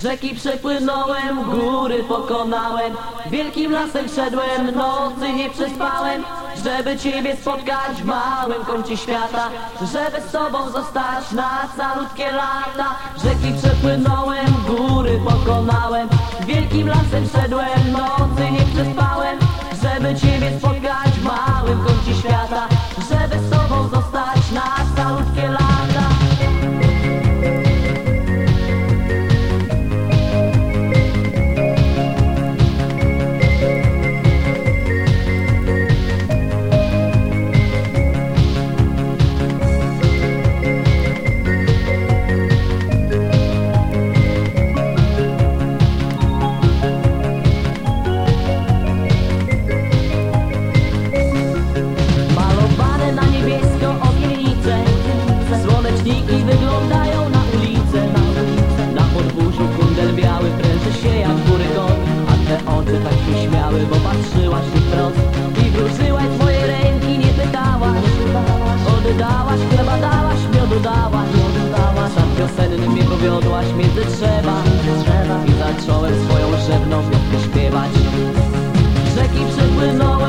Rzeki przepłynąłem, góry pokonałem Wielkim lasem szedłem, nocy nie przespałem Żeby Ciebie spotkać w małym kącie świata Żeby z Tobą zostać na calutkie lata. Rzeki przepłynąłem, góry pokonałem Wielkim lasem szedłem, nocy nie przespałem Żeby Ciebie spotkać w małym kącie świata I wróżyłaś moje ręki, nie pytałaś. Oddałaś, chleba dałaś, miodu dałaś. Szat wiosenny mnie powiodłaś między drzewa I zacząłem swoją rzewną piątkę śpiewać. Rzeki przepłynąłem,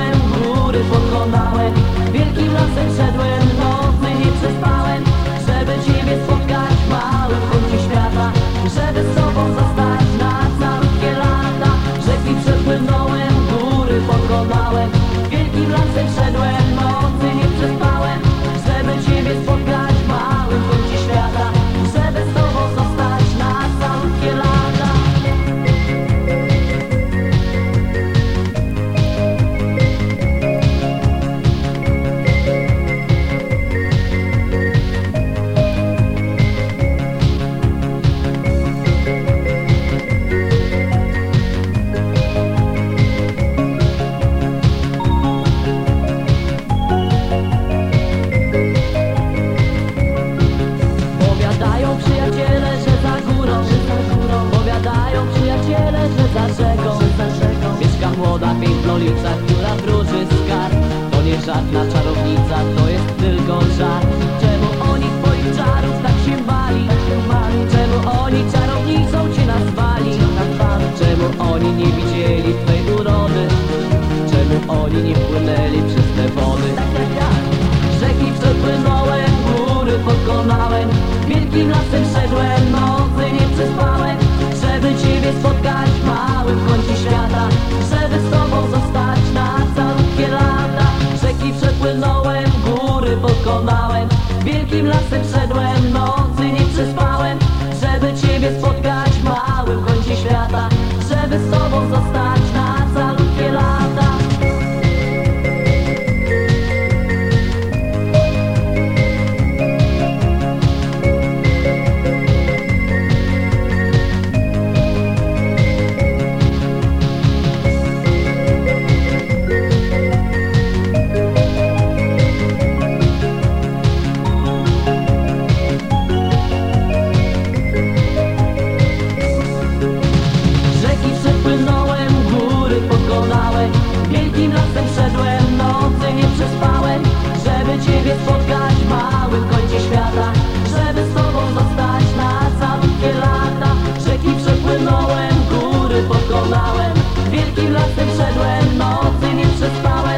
nie żadna czarownica, to jest tylko żart Czemu oni twoich czarów tak się bali? Czemu oni czarownicą cię nazwali? Czemu oni nie widzieli twej urody? Czemu oni nie płynęli przez te wody? Rzeki przepłynąłem, góry pokonałem Wielkim lasem szedłem, przeszedłem Nocy nie przespałem Żeby ciebie spotkać w małym kącie świata Żeby sobie pokonałem. Wielkim lasem szedłem, nocy nie przespałem.